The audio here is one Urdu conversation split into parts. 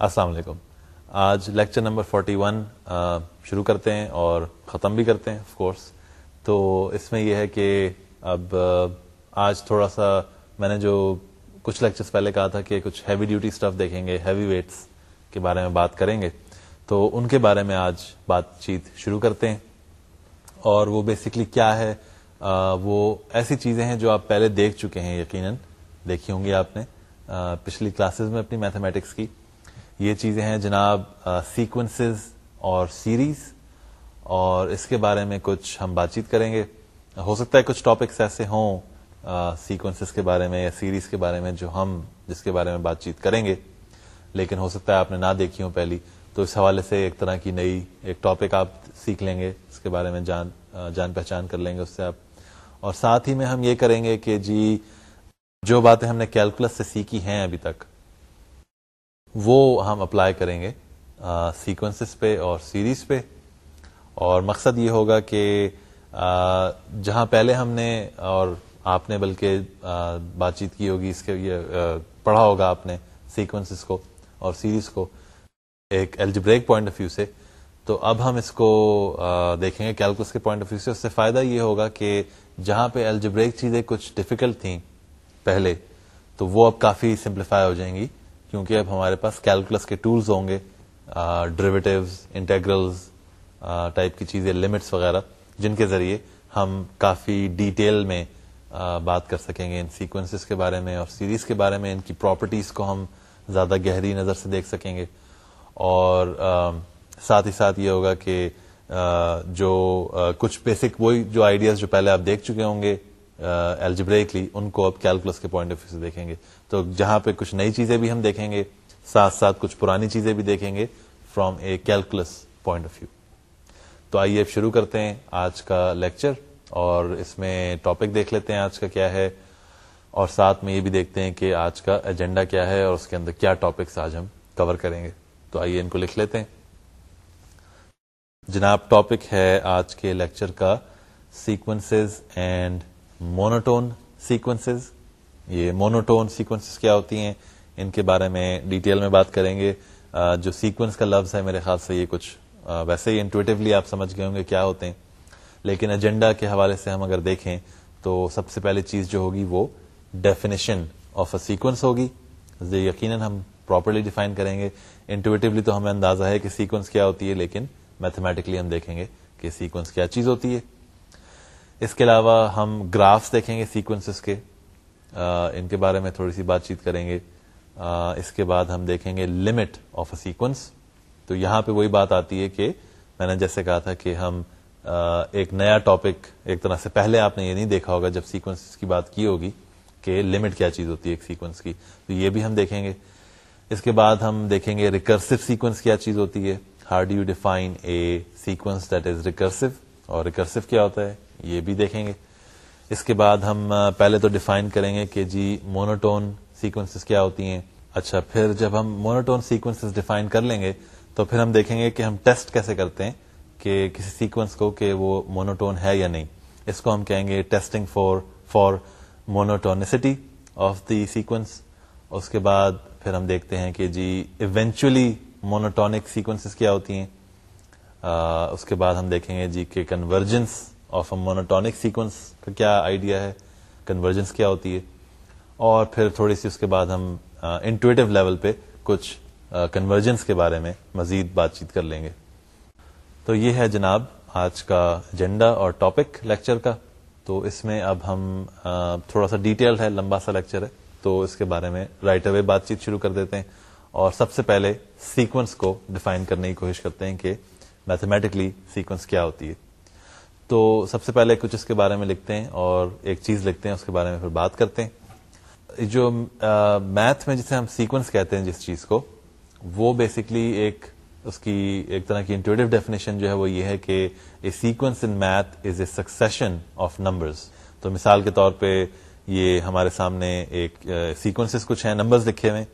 السلام علیکم آج لیکچر نمبر 41 ون شروع کرتے ہیں اور ختم بھی کرتے ہیں آف کورس تو اس میں یہ ہے کہ اب آج تھوڑا سا میں نے جو کچھ لیکچرس پہلے کہا تھا کہ کچھ ہیوی ڈیوٹی اسٹف دیکھیں گے ہیوی ویٹس کے بارے میں بات کریں گے تو ان کے بارے میں آج بات چیت شروع کرتے ہیں اور وہ بیسکلی کیا ہے وہ ایسی چیزیں ہیں جو آپ پہلے دیکھ چکے ہیں یقیناً دیکھی ہوں گی آپ نے پچھلی کلاسز میں اپنی میتھمیٹکس کی یہ چیزیں ہیں جناب سیکوینسز اور سیریز اور اس کے بارے میں کچھ ہم بات چیت کریں گے ہو سکتا ہے کچھ ٹاپکس ایسے ہوں سیکوینس کے بارے میں یا سیریز کے بارے میں جو ہم جس کے بارے میں بات چیت کریں گے لیکن ہو سکتا ہے آپ نے نہ دیکھی ہوں پہلی تو اس حوالے سے ایک طرح کی نئی ایک ٹاپک آپ سیکھ لیں گے اس کے بارے میں جان جان پہچان کر لیں گے اس سے آپ اور ساتھ ہی میں ہم یہ کریں گے کہ جی جو باتیں ہم نے کیلکولس سے سیکھی ہیں ابھی تک وہ ہم اپلائی کریں گے سیکوینسز پہ اور سیریز پہ اور مقصد یہ ہوگا کہ جہاں پہلے ہم نے اور آپ نے بلکہ بات چیت کی ہوگی اس کے یہ پڑھا ہوگا آپ نے سیکوینسز کو اور سیریز کو ایک الجبریک پوائنٹ آف ویو سے تو اب ہم اس کو دیکھیں گے کیلکولس کے پوائنٹ آف ویو سے اس سے فائدہ یہ ہوگا کہ جہاں پہ الجبریک چیزیں کچھ ڈفیکلٹ تھیں پہلے تو وہ اب کافی سمپلیفائی ہو جائیں گی کیونکہ اب ہمارے پاس کیلکولس کے ٹولس ہوں گے ڈریویٹو انٹرگرل ٹائپ کی چیزیں لمٹس وغیرہ جن کے ذریعے ہم کافی ڈیٹیل میں بات کر سکیں گے ان سیکوینسز کے بارے میں اور سیریز کے بارے میں ان کی پراپرٹیز کو ہم زیادہ گہری نظر سے دیکھ سکیں گے اور ساتھ ہی ساتھ یہ ہوگا کہ جو کچھ بیسک وہی جو آئیڈیاز جو پہلے آپ دیکھ چکے ہوں گے ایلجبریکلی ان کو آپ کیلکولس کے پوائنٹ آف ویو سے دیکھیں گے تو جہاں پہ کچھ نئی چیزیں بھی ہم دیکھیں گے ساتھ ساتھ کچھ پرانی چیزیں بھی دیکھیں گے from a calculus point of view تو آئیے اب شروع کرتے ہیں آج کا لیکچر اور اس میں ٹاپک دیکھ لیتے ہیں آج کا کیا ہے اور ساتھ میں یہ بھی دیکھتے ہیں کہ آج کا ایجنڈا کیا ہے اور اس کے اندر کیا ٹاپکس آج ہم کور کریں گے تو آئیے ان کو لکھ لیتے ہیں جناب ٹاپک ہے آج کے لیکچر کا سیکوینسز اینڈ مونوٹون سیکوینسز یہ مونوٹون سیکوینس کیا ہوتی ہیں ان کے بارے میں ڈیٹیل میں بات کریں گے جو سیکوینس کا لفظ ہے میرے خیال سے یہ کچھ ویسے ہی انٹویٹولی آپ سمجھ گئے ہوں گے کیا ہوتے ہیں لیکن ایجنڈا کے حوالے سے ہم اگر دیکھیں تو سب سے پہلی چیز جو ہوگی وہ ڈیفینیشن آف اے سیکوینس ہوگی یقیناً ہم پراپرلی ڈیفائن کریں گے انٹویٹولی تو ہمیں اندازہ ہے کہ سیکوینس کیا ہوتی ہے لیکن میتھمیٹکلی ہم دیکھیں گے کہ سیکوینس کیا چیز ہوتی ہے اس کے علاوہ ہم گرافس دیکھیں گے سیکوینس کے ان کے بارے میں تھوڑی سی بات چیت کریں گے اس کے بعد ہم دیکھیں گے لمٹ آف اے سیکوینس تو یہاں پہ وہی بات آتی ہے کہ میں نے جیسے کہا تھا کہ ہم ایک نیا ٹاپک ایک طرح سے پہلے آپ نے یہ نہیں دیکھا ہوگا جب سیکوینس کی بات کی ہوگی کہ لمٹ کیا چیز ہوتی ہے ایک سیکوینس کی تو یہ بھی ہم دیکھیں گے اس کے بعد ہم دیکھیں گے ریکرسو سیکوینس کیا چیز ہوتی ہے how do you define a sequence that is recursive اور ریکرسو کیا ہوتا ہے یہ بھی دیکھیں گے اس کے بعد ہم پہلے تو ڈیفائن کریں گے کہ جی مونوٹون سیکوینس کیا ہوتی ہیں اچھا پھر جب ہم مونوٹون سیکوینس ڈیفائن کر لیں گے تو پھر ہم دیکھیں گے کہ ہم ٹیسٹ کیسے کرتے ہیں کہ کسی سیکوینس کو کہ وہ مونوٹون ہے یا نہیں اس کو ہم کہیں گے testing for for monotonicity of the sequence اس کے بعد پھر ہم دیکھتے ہیں کہ جی ایونچولی مونوٹونک سیکوینس کیا ہوتی ہیں اس کے بعد ہم دیکھیں گے جی کہ convergence of a monotonic sequence کا کیا آئیڈیا ہے کنورجنس کیا ہوتی ہے اور پھر تھوڑی سی اس کے بعد ہم انٹویٹو لیول پہ کچھ کنورجنس کے بارے میں مزید بات چیت کر لیں گے تو یہ ہے جناب آج کا ایجنڈا اور ٹاپک لیکچر کا تو اس میں اب ہم تھوڑا سا ڈیٹیل ہے لمبا سا لیکچر ہے تو اس کے بارے میں رائٹ اوے بات چیت شروع کر دیتے ہیں اور سب سے پہلے سیکوینس کو ڈیفائن کرنے کی کوشش کرتے ہیں کہ میتھمیٹکلی سیکوینس کیا ہوتی ہے تو سب سے پہلے کچھ اس کے بارے میں لکھتے ہیں اور ایک چیز لکھتے ہیں اس کے بارے میں پھر بات کرتے ہیں جو میتھ میں جسے ہم سیکوینس کہتے ہیں جس چیز کو وہ بیسکلی ایک اس کی ایک طرح کی انٹویٹو ڈیفینیشن جو ہے وہ یہ ہے کہ a sequence in math is a succession of numbers تو مثال کے طور پہ یہ ہمارے سامنے ایک سیکوینس کچھ ہیں نمبرز لکھے ہوئے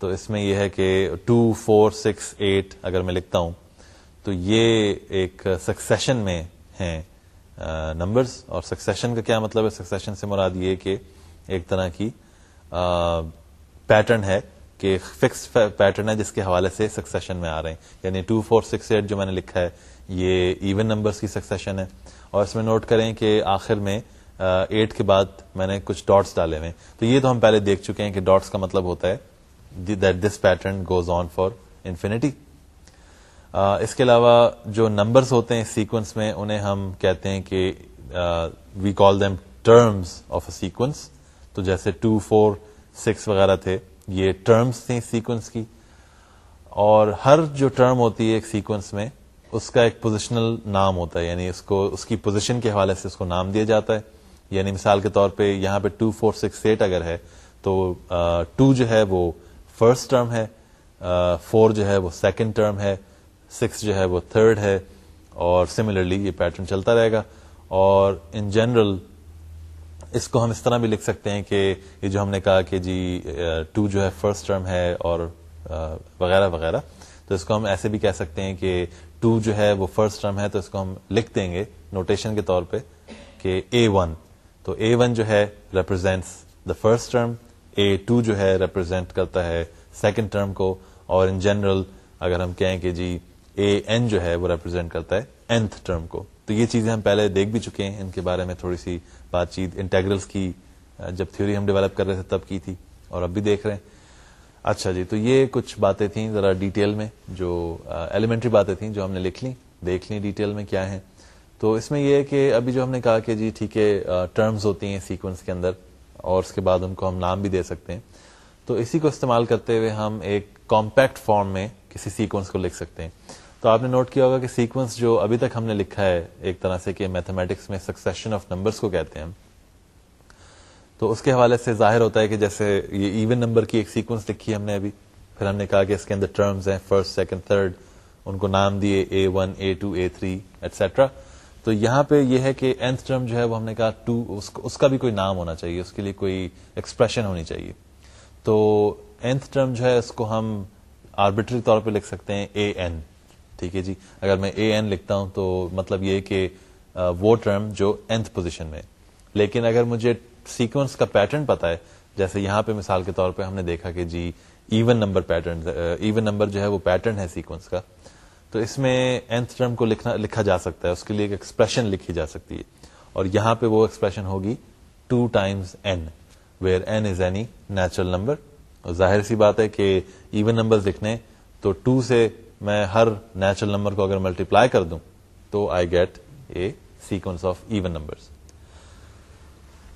تو اس میں یہ ہے کہ ٹو فور سکس ایٹ اگر میں لکھتا ہوں تو یہ ایک سکسیشن میں ہیں نمبرز اور سکسیشن کا کیا مطلب ہے سکسیشن سے مراد یہ کہ ایک طرح کی پیٹرن ہے کہ فکس پیٹرن ہے جس کے حوالے سے سکسیشن میں آ رہے ہیں یعنی ٹو فور سکس ایٹ جو میں نے لکھا ہے یہ ایون نمبرز کی سکسیشن ہے اور اس میں نوٹ کریں کہ آخر میں ایٹ کے بعد میں نے کچھ ڈاٹس ڈالے ہوئے تو یہ تو ہم پہلے دیکھ چکے ہیں کہ ڈاٹس کا مطلب ہوتا ہے this pattern goes on for infinity اس کے علاوہ جو نمبرس ہوتے ہیں سیکوینس میں انہیں ہم کہتے ہیں کہ we call them terms of a sequence تو جیسے ٹو فور سکس وغیرہ تھے یہ ٹرمز تھیں سیکوینس کی اور ہر جو ٹرم ہوتی ہے ایک سیکوینس میں اس کا ایک پوزیشنل نام ہوتا ہے یعنی اس کو اس کی پوزیشن کے حوالے سے اس کو نام دیا جاتا ہے یعنی مثال کے طور پہ یہاں پہ ٹو فور سکس ایٹ اگر ہے تو ٹو جو ہے وہ فرسٹ ٹرم ہے فور جو ہے وہ سیکنڈ ٹرم ہے سکس جو ہے وہ تھرڈ ہے اور سملرلی یہ پیٹرن چلتا رہے گا اور ان جنرل اس کو ہم اس طرح بھی لکھ سکتے ہیں کہ یہ جو ہم نے کہا کہ جی ٹو جو ہے فرسٹ ٹرم ہے اور وغیرہ وغیرہ تو اس کو ہم ایسے بھی کہہ سکتے ہیں کہ ٹو جو ہے وہ فرسٹ ٹرم ہے تو اس کو ہم لکھ دیں گے نوٹیشن کے طور پہ کہ اے ون تو اے ون جو ہے represents the first term a two جو ہے ریپرزینٹ کرتا ہے سیکنڈ ٹرم کو اور ان جنرل اگر ہم کہیں کہ جی اے این جو ہے وہ ریپرزینٹ کرتا ہے ٹرم کو تو یہ چیزیں ہم پہلے دیکھ بھی چکے ہیں ان کے بارے میں تھوڑی سی بات چیت کی جب تھیوری ہم ڈیولپ کر رہے تھے تب کی تھی اور اب بھی دیکھ رہے ہیں اچھا جی تو یہ کچھ باتیں تھیں ذرا ڈیٹیل میں جو ایلیمنٹری باتیں تھیں جو ہم نے لکھ لی ڈیٹیل میں کیا ہیں تو اس میں یہ ہے کہ ابھی جو ہم نے کہا کہ جی ٹھیک ہے ٹرمز ہوتی ہیں سیکوینس کے اندر اور اس کے بعد ان کو ہم نام بھی دے سکتے ہیں تو اسی کو استعمال کرتے ہوئے ہم ایک کمپیکٹ فارم میں کسی سیکوینس کو لکھ سکتے ہیں تو آپ نے نوٹ کیا ہوگا کہ سیکوینس جو ابھی تک ہم نے لکھا ہے ایک طرح سے کہ میتھمیٹکس میں سکسیشن آف نمبرس کو کہتے ہیں تو اس کے حوالے سے ظاہر ہوتا ہے کہ جیسے یہ ایون نمبر کی ایک سیکوینس لکھی ہے ہم نے ابھی پھر ہم نے کہا کہ اس کے اندر ٹرمز ہیں فرسٹ سیکنڈ تھرڈ ان کو نام دیے a one a two a three etcetera تو یہاں پہ یہ ہے کہ ٹرم جو ہے وہ ہم نے کہا ٹو اس کا بھی کوئی نام ہونا چاہیے اس کے لیے کوئی ایکسپریشن ہونی چاہیے تو ٹرم جو ہے اس کو ہم آربیٹری طور پہ لکھ سکتے ہیں اے ٹھیک ہے جی اگر میں اے این لکھتا ہوں تو مطلب یہ کہ وہ ٹرم جو پوزیشن میں لیکن اگر مجھے سیکوینس کا پیٹرن پتا ہے جیسے یہاں پہ مثال کے طور پہ ہم نے دیکھا کہ given even number pattern number جو ہے وہ پیٹرن ہے سیکوینس کا تو اس میں کو لکھنا لکھا جا سکتا ہے اس کے لیے ایکسپریشن لکھی جا سکتی ہے اور یہاں پہ وہ ایکسپریشن ہوگی two times n where n is any natural number اور ظاہر سی بات ہے کہ ایون نمبر لکھنے تو ٹو سے میں ہر نیچرل نمبر کو اگر ملٹی پلائی کر دوں تو I get a sequence of even number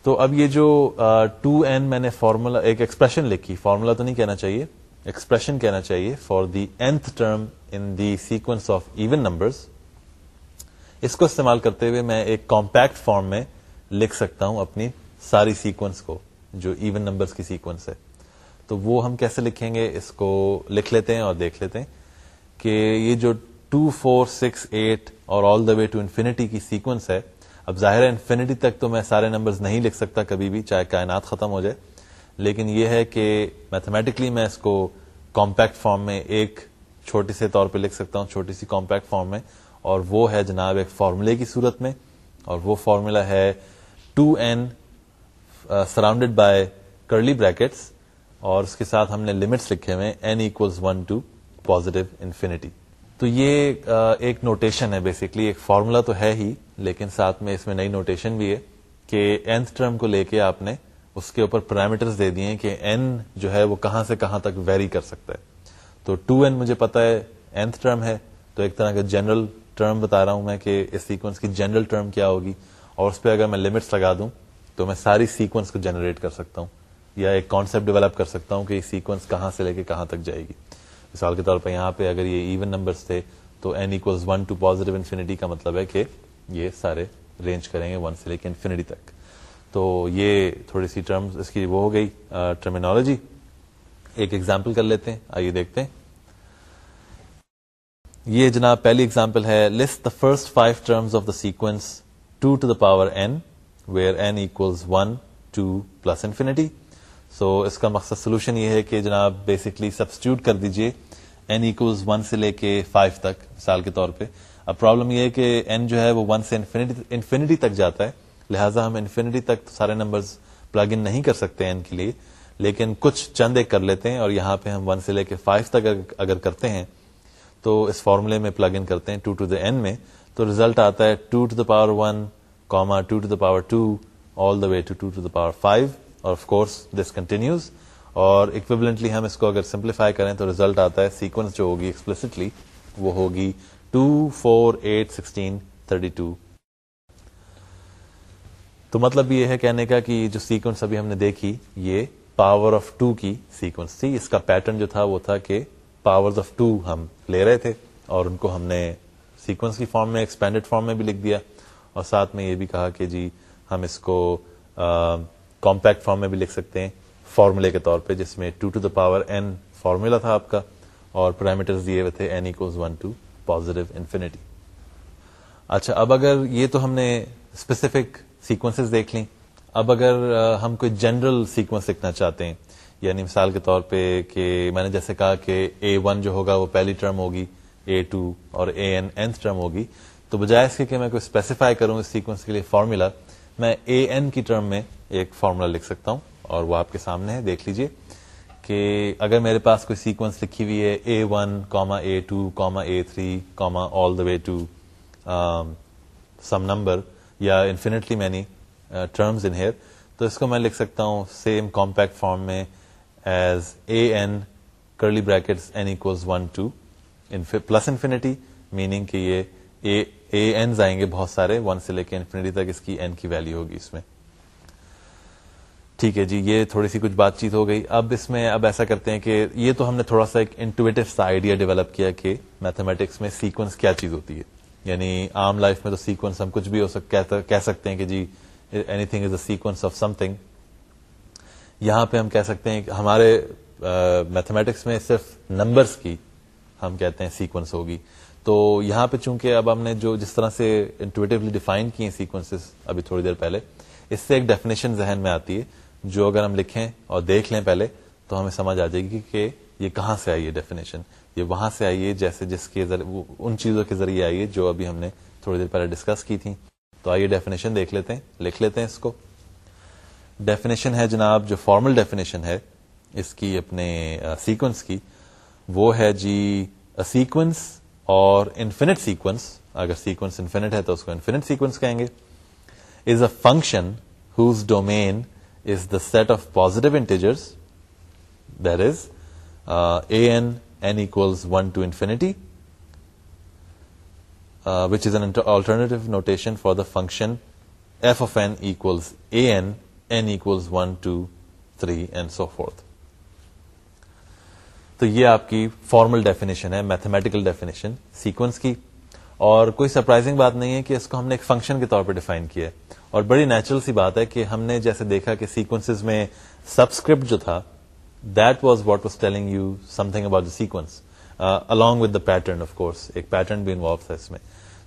تو اب یہ جو ٹو این میں نے فارمولا ایک ایکسپریشن لکھی فارمولا تو نہیں کہنا چاہیے ایکسپریشن کہنا چاہیے for the term in the sequence of even numbers اس کو استعمال کرتے ہوئے میں ایک کمپیکٹ فارم میں لکھ سکتا ہوں اپنی ساری سیکوینس کو جو ایون نمبر کی سیکوینس ہے تو وہ ہم کیسے لکھیں گے اس کو لکھ لیتے ہیں اور دیکھ لیتے ہیں کہ یہ جو ٹو فور سکس ایٹ اور all the way to infinity کی سیکوینس ہے اب ظاہر ہے انفینٹی تک تو میں سارے نمبر نہیں لکھ سکتا کبھی بھی چاہے کائنات ختم ہو جائے لیکن یہ ہے کہ میتھمیٹکلی میں اس کو کمپیکٹ فارم میں ایک چھوٹے سے طور پہ لکھ سکتا ہوں چھوٹی سی کمپیکٹ فارم میں اور وہ ہے جناب ایک فارمولہ کی صورت میں اور وہ فارمولا ہے two n surrounded by curly brackets اور اس کے ساتھ ہم نے لمٹس لکھے ہوئے n equals one to infinity تو یہ ایک نوٹیشن ہے بیسکلی ایک فارمولا تو ہے ہی لیکن ساتھ میں اس میں نئی نوٹیشن بھی ہے کہ ٹرم کو لے کے آپ نے اس کے اوپر پیرامیٹر کہاں سے کہاں تک ویری کر سکتا ہے تو ٹو این مجھے پتا ہے تو ایک طرح کا جنرل ٹرم بتا رہا ہوں میں کہ اس سیکوینس کی جنرل ٹرم کیا ہوگی اور اس پہ اگر میں لمٹس لگا دوں تو میں ساری سیکوینس کو جنریٹ کر سکتا ہوں یا ایک کانسپٹ ڈیولپ کر سکتا ہوں کہ سیکوینس کہاں سے لے کے کہاں تک جائے گی مثال کے طور پہ یہاں پہ اگر یہ ایون نمبرس تھے تو n equals one to positive infinity کا مطلب ہے کہ یہ سارے رینج کریں گے ون سے لے کے انفینٹی تک تو یہ تھوڑی سی ٹرمز اس کی وہ ہو گئی ٹرمینالوجی ایک ایگزامپل کر لیتے ہیں آئیے دیکھتے ہیں یہ جناب پہلی ایگزامپل ہے list the first five terms of the sequence two to the power n where n equals one to plus infinity so so, اس کا مقصد سولوشن یہ ہے کہ جناب بیسکلی سبسٹیوٹ کر دیجیے لے کے فائیو تک مثال کے طور پہ اب پرابلم یہ ہے کہ این جو ہے وہ ون سے انفینٹی تک جاتا ہے لہٰذا ہم انفینٹی تک سارے نمبر پلگ ان نہیں کر سکتے این کے لیے لیکن کچھ چند ایک کر لیتے ہیں اور یہاں پہ ہم ون سے لے کے فائیو تک اگر کرتے ہیں تو اس فارمولے میں پلگ ان کرتے ہیں ٹو ٹو دا میں تو ریزلٹ آتا ہے two to the power one comma two to the power two all the way to two to the power five اور آف کورس دس کنٹینیوز اور اکویبلنٹلی ہم اس کو اگر سمپلیفائی کریں تو ریزلٹ آتا ہے سیکوینس جو ہوگی ایکسپلسٹلی وہ ہوگی تو مطلب یہ ہے کہنے کا کہ جو سیکوینس ابھی ہم نے دیکھی یہ پاور آف ٹو کی سیکوینس تھی اس کا پیٹرن جو تھا وہ تھا کہ پاور آف ٹو ہم لے رہے تھے اور ان کو ہم نے سیکوینس کی فارم میں ایکسپینڈیڈ فارم میں بھی لکھ دیا اور ساتھ میں یہ بھی کہا کہ جی ہم اس کو کمپیکٹ فارم میں بھی لکھ سکتے ہیں فارمولے کے طور پہ جس میں two to the power formula تھا آپ کا اور پیرامیٹر اچھا، یہ تو ہم نے اسپیسیفک دیکھ لیں اب اگر ہم کوئی جنرل سیکوینس لکھنا چاہتے ہیں یعنی مثال کے طور پہ کہ میں نے جیسے کہا کہ اے ون جو ہوگا وہ پہلی ٹرم ہوگی اے ٹو اور اے ٹرم ہوگی تو بجائے اس کے کہ میں کوئی اسپیسیفائی کروں اس سیکوینس کے لیے فارمولا میں اے این کی ٹرم میں ایک فارمولا لکھ سکتا ہوں اور وہ آپ کے سامنے ہے دیکھ لیجئے کہ اگر میرے پاس کوئی سیکوینس لکھی ہوئی ہے a one comma a two comma a three comma all the way to some number یا infinitely many terms in here تو اس کو میں لکھ سکتا ہوں سیم کمپیکٹ فارم میں as a n curly brackets n equals one to plus infinity meaning کہ یہ اے آئیں گے بہت سارے ون سے لے کے انفینٹی تک اس کی کی این ویلو ہوگی اس میں ٹھیک ہے جی یہ تھوڑی سی کچھ بات چیت ہو گئی اب اس میں اب ایسا کرتے ہیں کہ یہ تو ہم نے تھوڑا سا ایک انٹویٹو سا آئیڈیا ڈیولپ کیا کہ میتھمیٹکس میں سیکوینس کیا چیز ہوتی ہے یعنی عام لائف میں تو سیکوینس ہم کچھ بھی ہو کہہ سکتے ہیں کہ جی anything is a sequence of some یہاں پہ ہم کہہ سکتے ہیں ہمارے میتھمیٹکس میں صرف نمبرس کی ہم کہتے ہیں سیکوینس ہوگی تو یہاں پہ چونکہ اب ہم نے جو جس طرح سے انٹویٹولی ڈیفائن کی سیکوینس ابھی تھوڑی دیر پہلے اس سے ایک ڈیفینیشن ذہن میں آتی ہے جو اگر ہم لکھیں اور دیکھ لیں پہلے تو ہمیں سمجھ آ جائے گی کہ یہ کہاں سے آئیے ڈیفینیشن یہ وہاں سے آئیے جیسے جس کے ان چیزوں کے ذریعے آئیے جو ابھی ہم نے تھوڑی دیر پہلے ڈسکس کی تھی تو آئیے ڈیفینیشن دیکھ لیتے ہیں لکھ لیتے ہیں اس کو ڈیفینیشن ہے جناب جو فارمل ڈیفینیشن ہے اس کی اپنے سیکوینس کی وہ ہے جی سیکوینس اور انفینٹ سیکوینس اگر سیکوینس انفینٹ ہے تو اس کو انفینٹ سیکوینس کہیں گے is a function whose domain is the set of positive there is a n n one to infinity which is an alternative notation for the function f of n equals a n n one two three and so forth تو یہ آپ کی فارمل ڈیفینیشن ہے میتھمیٹیکل ڈیفینیشن سیکوینس کی اور کوئی سرپرائزنگ بات نہیں ہے کہ اس کو ہم نے ایک فنکشن کے طور پہ ڈیفائن کیا ہے اور بڑی نیچرل سی بات ہے کہ ہم نے جیسے دیکھا کہ سیکوینس میں سبسکرپٹ جو تھا that was was what telling you something about the the sequence along with pattern of course ایک پیٹرن بھی انوالو تھا اس میں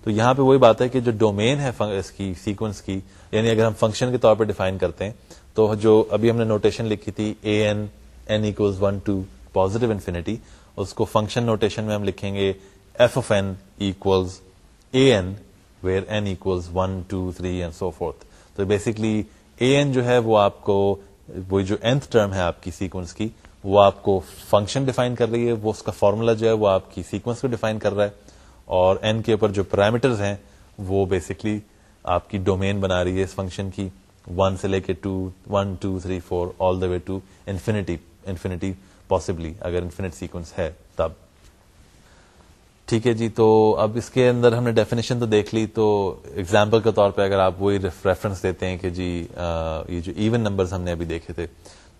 تو یہاں پہ وہی بات ہے کہ جو ڈومین ہے اس کی سیکوینس کی یعنی اگر ہم فنکشن کے طور پہ ڈیفائن کرتے ہیں تو جو ابھی ہم نے نوٹیشن لکھی تھی a n n one to positive infinity اس کو فنکشن نوٹیشن میں ہم لکھیں گے f of n equals a n where n equals one two three and so forth تو بیسکلی اے این جو ہے وہ آپ کو وہ جو nth ٹرم ہے آپ کی سیکوینس کی وہ آپ کو فنکشن ڈیفائن کر رہی ہے وہ اس کا فارمولا جو ہے وہ آپ کی سیکوینس کو ڈیفائن کر رہا ہے اور این کے اوپر جو پیرامیٹرز ہیں وہ بیسکلی آپ کی ڈومین بنا رہی ہے اس فنکشن کی ون سے لے کے to one two three four all the way to infinity infinity possibly اگر انفینٹ سیکوینس ہے تب ٹھیک ہے جی تو اب اس کے اندر ہم نے ڈیفینیشن تو دیکھ لی تو ایگزامپل کے طور پہ اگر آپ وہی ریفرنس دیتے ہیں کہ جی یہ جو ایون نمبرز ہم نے ابھی دیکھے تھے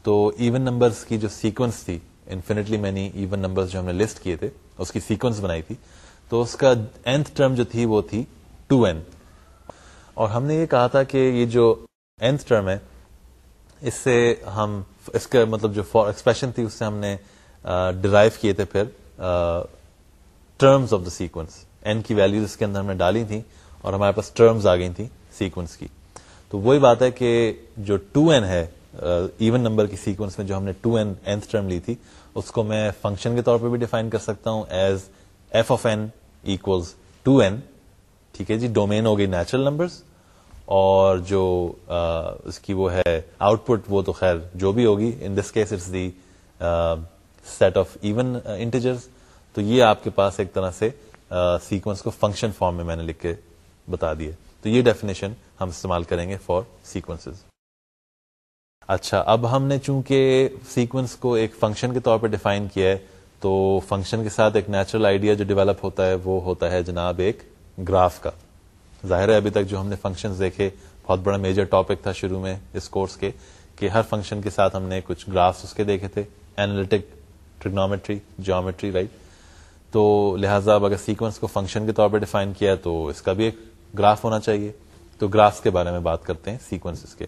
تو ایون نمبرز کی جو سیکوینس تھی انفینٹلی مینی ایون نمبرز جو ہم نے لسٹ کیے تھے اس کی سیکوینس بنائی تھی تو اس کا nth ٹرم جو تھی وہ تھی ٹو این اور ہم نے یہ کہا تھا کہ یہ جو nth ٹرم ہے اس سے ہم اس مطلب جو فار ایکسپریشن تھی اس سے ہم نے ڈرائیو کیے تھے پھر terms of the sequence n کی ویلوز کے اندر ہم نے ڈالی تھیں اور ہمارے پاس ٹرمز آ گئی تھیں سیکوینس کی تو وہی بات ہے کہ جو ٹو این ہے ایون نمبر کی سیکوینس میں جو ہم نے ٹو اینس ٹرم لی تھی اس کو میں فنکشن کے طور پہ بھی ڈیفائن کر سکتا ہوں as f of n equals two n ٹھیک ہے جی ڈومین ہو گئی نیچرل نمبرس اور جو اس کی وہ ہے آؤٹ پٹ وہ تو خیر جو بھی ہوگی in this case it's the set of even integer تو یہ آپ کے پاس ایک طرح سے سیکوینس کو فنکشن فارم میں میں نے لکھ کے بتا دیے تو یہ ڈیفینیشن ہم استعمال کریں گے فار سیکوینس اچھا اب ہم نے چونکہ سیکوینس کو ایک فنکشن کے طور پہ ڈیفائن کیا ہے تو فنکشن کے ساتھ ایک نیچرل آئیڈیا جو ڈیولپ ہوتا ہے وہ ہوتا ہے جناب ایک گراف کا ظاہر ہے ابھی تک جو ہم نے فنکشن دیکھے بہت بڑا میجر ٹاپک تھا شروع میں اس کورس کے کہ ہر فنکشن کے ساتھ ہم نے کچھ گرافس اس کے دیکھے تھے اینالیٹک ٹریگنومیٹری جیومیٹری رائٹ تو لہٰذا اب اگر سیکوینس کو فنکشن کے طور پہ ڈیفائن کیا تو اس کا بھی ایک گراف ہونا چاہیے تو گرافس کے بارے میں بات کرتے ہیں سیکوینس کے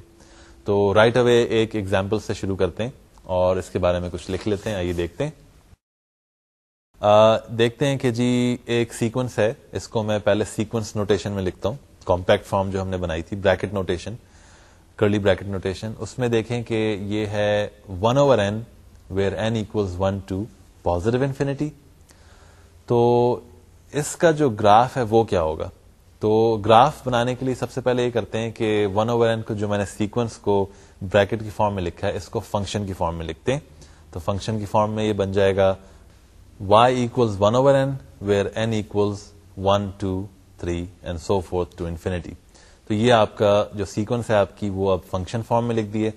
تو رائٹ right اوے ایک ایگزامپل سے شروع کرتے ہیں اور اس کے بارے میں کچھ لکھ لیتے ہیں آئیے دیکھتے ہیں دیکھتے ہیں کہ جی ایک سیکونس ہے اس کو میں پہلے سیکوینس نوٹیشن میں لکھتا ہوں کمپیکٹ فارم جو ہم نے بنائی تھی bracket notation curly bracket notation اس میں دیکھیں کہ یہ ہے اوور ویئر ٹو انفینٹی تو اس کا جو گراف ہے وہ کیا ہوگا تو گراف بنانے کے لیے سب سے پہلے یہ کرتے ہیں کہ ون اوور این کو جو میں نے سیکوینس کو بریکٹ کی فارم میں لکھا ہے اس کو فنکشن کی فارم میں لکھتے ہیں تو فنکشن کی فارم میں یہ بن جائے گا 1 one over n where n one two three and so forth to infinity تو یہ آپ کا جو سیکوینس ہے آپ کی وہ اب فنکشن فارم میں لکھ دیے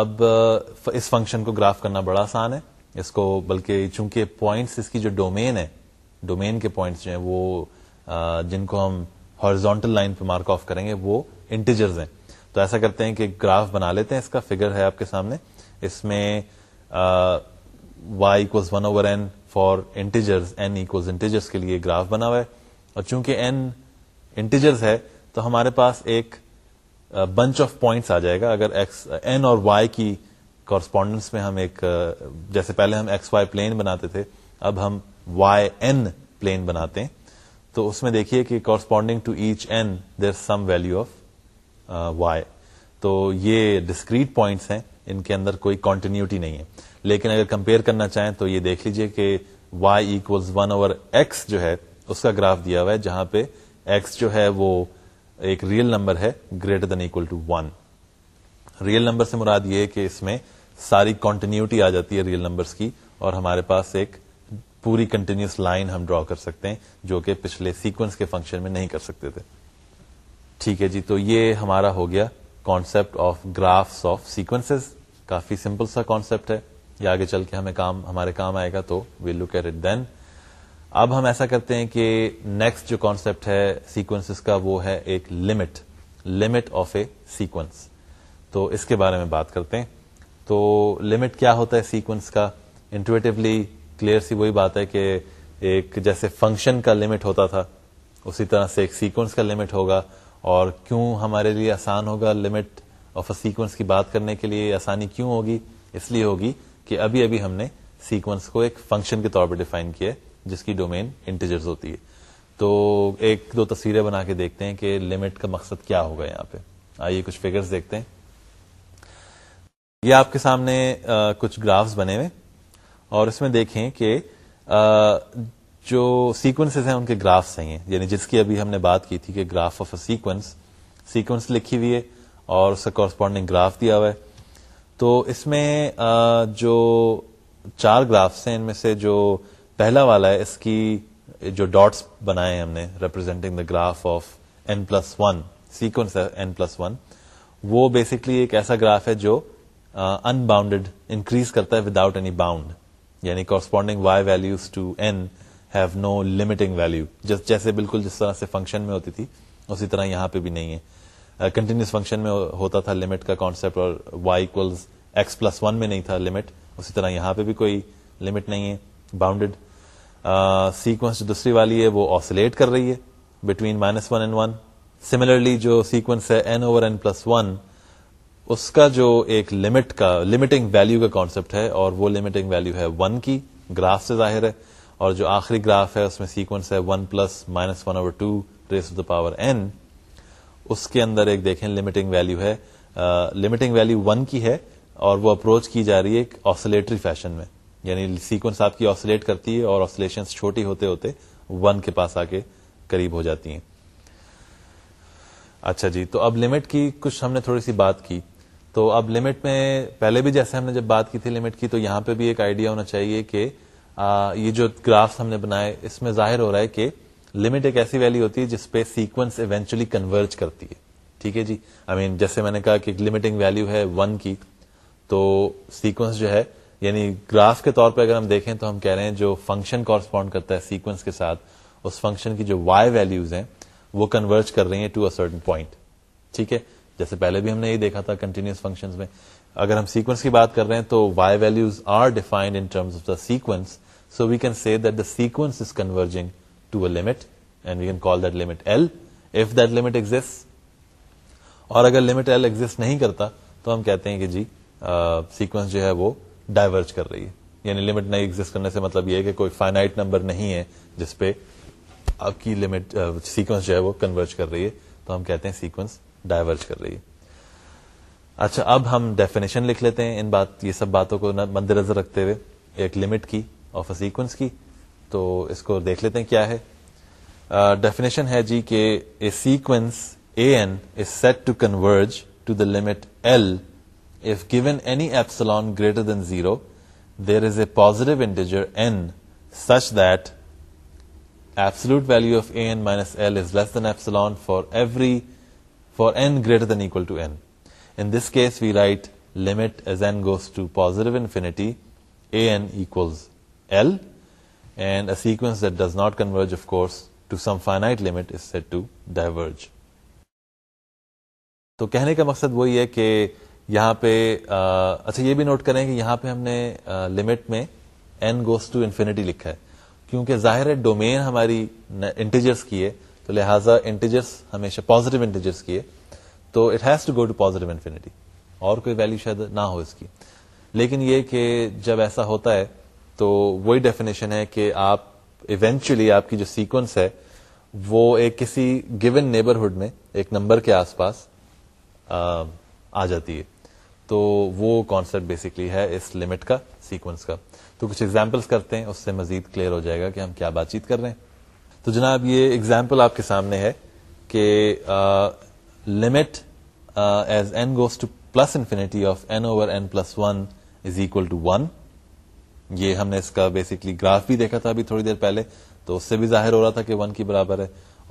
اب uh, اس فنکشن کو گراف کرنا بڑا آسان ہے اس کو بلکہ چونکہ پوائنٹس اس کی جو ڈومین ہے ڈومین کے پوائنٹس جو ہیں وہ uh, جن کو ہم ہارزونٹل لائن پہ مارک آف کریں گے وہ انٹیجرز ہیں تو ایسا کرتے ہیں کہ گراف بنا لیتے ہیں اس کا فگر ہے آپ کے سامنے اس میں y equals one over n for integer n equals integer کے لیے گراف بنا ہوا ہے اور چونکہ این انٹیجرز ہے تو ہمارے پاس ایک بنچ آف پوائنٹس آ جائے گا اگر ایکس این اور وائی کی کورسپونڈنس میں ہم ایک جیسے پہلے ہم ایکس وائی پلین بناتے تھے اب ہم وائی این پلین بناتے ہیں تو اس میں دیکھیے کہ corresponding to each n there some value of y تو یہ ڈسکریٹ پوائنٹس ہیں ان کے اندر کوئی کانٹینیوٹی نہیں ہے لیکن اگر کمپیئر کرنا چاہیں تو یہ دیکھ لیجئے کہ y equal one over x جو ہے اس کا گراف دیا ہوا ہے جہاں پہ ایکس جو ہے وہ ایک ریئل نمبر ہے greater than equal to one real number سے مراد یہ ہے کہ اس میں ساری کانٹینیوٹی آ جاتی ہے ریئل نمبرس کی اور ہمارے پاس ایک پوری کنٹینیوس لائن ہم ڈرا کر سکتے ہیں جو کہ پچھلے سیکوینس کے فنکشن میں نہیں کر سکتے تھے ٹھیک ہے جی تو یہ ہمارا ہو گیا concept of graphs of sequences coffee simple سا کانسیپٹ ہے یا آگے چل کے ہمیں کام ہمارے کام آئے گا تو ویل دین اب ہم ایسا کرتے ہیں کہ نیکسٹ جو کانسپٹ ہے سیکوینس کا وہ ہے ایک limit limit of a sequence تو اس کے بارے میں بات کرتے ہیں تو لمٹ کیا ہوتا ہے سیکوینس کا انٹویٹولی کلیئر سی وہی بات ہے کہ ایک جیسے فنکشن کا لمٹ ہوتا تھا اسی طرح سے ایک سیکوینس کا لمٹ ہوگا اور کیوں ہمارے لیے آسان ہوگا لمٹ آف اے سیکوینس کی بات کرنے کے لیے آسانی کیوں ہوگی اس لیے ہوگی کہ ابھی ابھی ہم نے سیکوینس کو ایک فنکشن کے طور پہ ڈیفائن کیا ہے جس کی ڈومین انٹیجرز ہوتی ہے تو ایک دو تصویریں بنا کے دیکھتے ہیں کہ لمٹ کا مقصد کیا ہوگا یہاں پہ آئیے کچھ فگرز دیکھتے ہیں یہ آپ کے سامنے کچھ گرافز بنے ہوئے اور اس میں دیکھیں کہ جو سیکوینس ہیں ان کے گرافس ہیں یعنی جس کی ابھی ہم نے بات کی تھی کہ graph of a sequence sequence لکھی ہوئی ہے اور اس کا کورسپونڈنگ گراف دیا ہوا ہے تو اس میں جو چار گرافس ہیں ان میں سے جو پہلا والا ہے اس کی جو ڈاٹس بنائے ہیں ہم نے representing the graph of n plus one sequence n plus one وہ بیسکلی ایک ایسا گراف ہے جو انباؤنڈیڈ انکریز کرتا ہے وداؤٹ اینی باؤنڈ یعنی corresponding y values to n have no limiting value جیسے بالکل جس طرح سے فنکشن میں ہوتی تھی اسی طرح یہاں پہ بھی نہیں ہے کنٹینیوس فنکشن میں ہوتا تھا لمٹ کا کانسیپٹ اور وائی ایکس پلس ون میں نہیں تھا لمٹ اسی طرح یہاں پہ بھی کوئی لمٹ نہیں ہے باؤنڈیڈ سیکوینس جو دوسری والی ہے وہ آسولیٹ کر رہی ہے between minus one and one similarly جو سیکوینس ہے n n over plus one اس کا جو ایک لمٹ کا لمٹنگ ویلو کا کانسیپٹ ہے اور وہ لمٹنگ ویلو ہے ون کی گراف سے ظاہر ہے اور جو آخری گراف ہے اس میں سیکوینس ہے one plus minus one over two raise to the power N اس کے اندر ایک دیکھیں لمٹنگ ویلو ہے لمٹنگ ویلو ون کی ہے اور وہ اپروچ کی جا رہی ہے ایک فیشن میں یعنی آپ کی کرتی ہے اور آسلیشن چھوٹی ہوتے ہوتے ون کے پاس آ کے قریب ہو جاتی ہیں اچھا جی تو اب لمٹ کی کچھ ہم نے تھوڑی سی بات کی تو اب لمٹ میں پہلے بھی جیسے ہم نے جب بات کی تھی لمٹ کی تو یہاں پہ بھی ایک آئیڈیا ہونا چاہیے کہ یہ جو گراف ہم نے بنائے اس میں ظاہر ہو رہا ہے کہ لمٹ ایک ایسی ویلو ہوتی ہے جس پہ سیکوینس ایونچولی کنورج کرتی ہے ٹھیک ہے جی آئی مین جیسے میں نے کہا کہ لمٹنگ ویلو ہے ون کی تو سیکوینس جو ہے یعنی گراف کے طور پہ اگر ہم دیکھیں تو ہم کہہ رہے ہیں جو فنکشن کورسپونڈ کرتا ہے سیکوینس کے ساتھ اس فنکشن کی جو وائی ویلوز ہیں وہ کنورج کر رہی ہیں ٹو ا سرٹن پوائنٹ ٹھیک ہے جیسے پہلے بھی ہم نے یہ دیکھا تھا کنٹینیوس فنکشن میں اگر ہم سیکوینس کی بات کر رہے ہیں تو y values are defined in of the sequence so we can see that the sequence is converging to a limit and we can call that limit L if that limit exist اور اگر لمٹ ایل ایگزٹ نہیں کرتا تو ہم کہتے ہیں کہ جی سیکوینس جو ہے وہ ڈائیورج کر رہی ہے یعنی لمٹ نہیں ایگزٹ کرنے سے مطلب یہ ہے کہ کوئی فائنائٹ نمبر نہیں ہے جس پہ آپ کی لمٹ سیکوینس جو ہے وہ کنورج کر رہی ہے تو ہم کہتے ہیں سیکوینس ڈائیورج کر رہی ہے اچھا اب ہم ڈیفینیشن لکھ لیتے ہیں ان بات یہ سب باتوں کو مد نظر رکھتے ہوئے ایک لمٹ کی آف اے سیکوینس کی تو اس کو دیکھ لیتے ہیں کیا ہے ڈیفینیشن uh, ہے جی کہ a sequence a n is said to converge to the limit L if given any epsilon greater than zero there is a positive integer n such that absolute value of a n minus L is less than epsilon for every for n greater than equal to n in this case we write limit as n goes to positive infinity a n equals L and a sequence that does not converge of course to some finite limit is said to diverge تو کہنے کا مقصد وہی ہے کہ یہاں پہ اچھا یہ بھی نوٹ کریں کہ یہاں پہ ہم نے لمٹ میں این گوس ٹو انفینٹی لکھا ہے کیونکہ ظاہر ہے ڈومین ہماری انٹیجرس کی ہے تو لہٰذا انٹیجرس ہمیشہ پازیٹو انٹیجرس کی ہے تو it has to go to positive infinity اور کوئی ویلیو شاید نہ ہو اس کی لیکن یہ کہ جب ایسا ہوتا ہے تو وہی ڈیفینیشن ہے کہ آپ ایونچولی آپ کی جو سیکوینس ہے وہ ایک کسی گیون نیبرہڈ میں ایک نمبر کے آس پاس آ جاتی ہے تو وہ کانسپٹ بیسکلی ہے اس لمٹ کا سیکوینس کا تو کچھ ایگزامپلس کرتے ہیں اس سے مزید کلیئر ہو جائے گا کہ ہم کیا بات چیت کر رہے ہیں تو جناب یہ ایگزامپل آپ کے سامنے ہے کہ limit as n goes to plus infinity of n over n plus one is equal to one یہ ہم نے اس کا بیسکلی گراف بھی دیکھا تھا ابھی تھوڑی دیر پہلے تو اس سے بھی ظاہر ہو رہا تھا کہ ون کی برابر ہے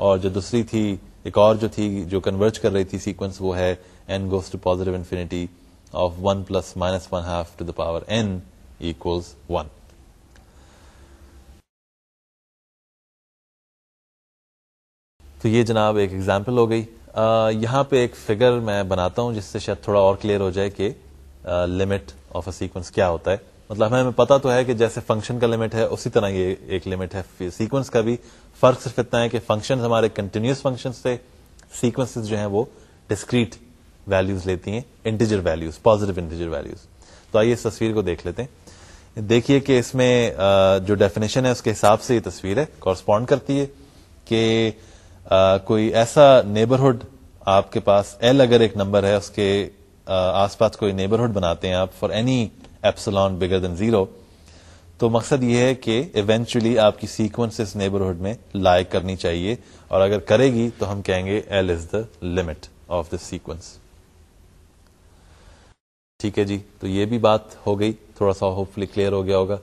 اور جو دوسری تھی ایک اور جو تھی جو کنورٹ کر رہی تھی سیکوینس وہ ہے پاور این ون تو یہ جناب ایک ایگزامپل ہو گئی یہاں پہ ایک فگر میں بناتا ہوں جس سے شاید تھوڑا اور کلیئر ہو جائے کہ لمٹ آف اے سیکوینس کیا ہوتا ہے مطلب ہمیں پتا تو ہے کہ جیسے فنکشن کا لمٹ ہے اسی طرح یہ ایک لمٹ ہے سیکوینس کا بھی فرق صرف اتنا ہے کہ فنکشن ہمارے کنٹینیوس فنکشن تھے سیکوینس جو ہیں وہ ڈسکریٹ ویلوز لیتی ہیں integer values positive integer values تو آئیے اس تصویر کو دیکھ لیتے ہیں دیکھیے کہ اس میں جو ڈیفینیشن ہے اس کے حساب سے یہ تصویر ہے کورسپونڈ کرتی ہے کہ کوئی ایسا نیبرہڈ آپ کے پاس ایل اگر ایک نمبر ہے اس کے آس پاس کوئی نیبرہڈ بناتے ہیں آپ for any epsilon bigger than zero تو مقصد یہ ہے کہ ایونچولی آپ کی سیکوینس اس نیبرہڈ میں لائک کرنی چاہیے اور اگر کرے گی تو ہم کہیں گے L is the limit of the sequence ٹھیک ہے جی تو یہ بھی بات ہو گئی تھوڑا سا ہوپ فلی کلیئر ہو گیا ہوگا